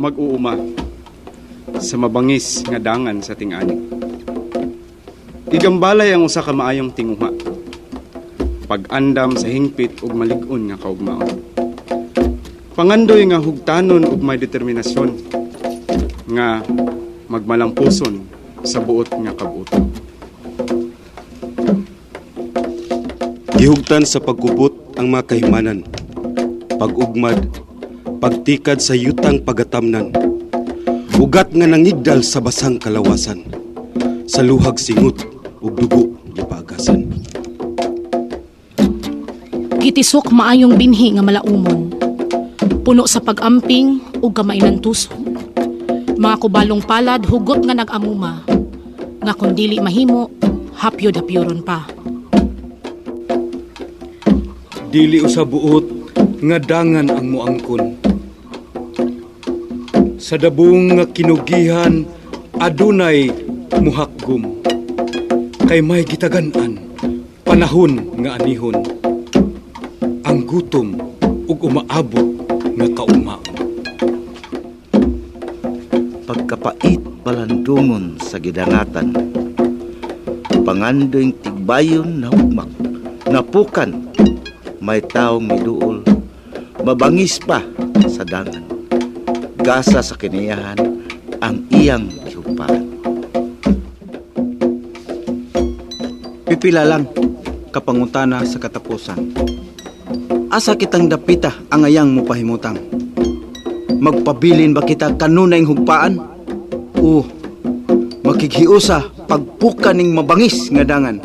mag-uuma sa mabangis nga dangan sa tingani. Igambalay ang usa ka maayong tinguha. Pag-andam sa hingpit ug malig-on nga kaugmaon. Pangandoy nga hugtanon ug may determinasyon nga magmalampuson sa buot nga kabuto. Gihugtan sa pagkubot ang mga kahimanan, pag-ugmad, pagtikad sa yutang pagatamnan, ugat nga nangigdal sa basang kalawasan, sa luhag singut ug dugo gipagasan. Gitisok maayong binhi nga malaumon. Puno sa pag-amping ug gamay ng tuso. Mga kubalong palad hugot nga nag-amuma. Nga kung dili mahimo, hapyod-hapyoron pa. Dili usa buot nga dangan ang muangkon. Sa dabong nga kinugihan adunay muhakgum. Kay may gitagan-an panahon nga anihon. Ang gutom ug umaabot nga kaumaon. pagkapait balandungon sa gidangatan. Pangandoing tigbayon na hugmak, napukan, may taong miduol, mabangis pa sa dangan. Gasa sa kiniyahan ang iyang higpaan. Pipila lang kapangutana sa katapusan. Asa kitang dapita ang ayang mupahimutang. Magpabilin ba kita kanunay hugpaan? O makighiusa pagpuka ning mabangis nga dangan.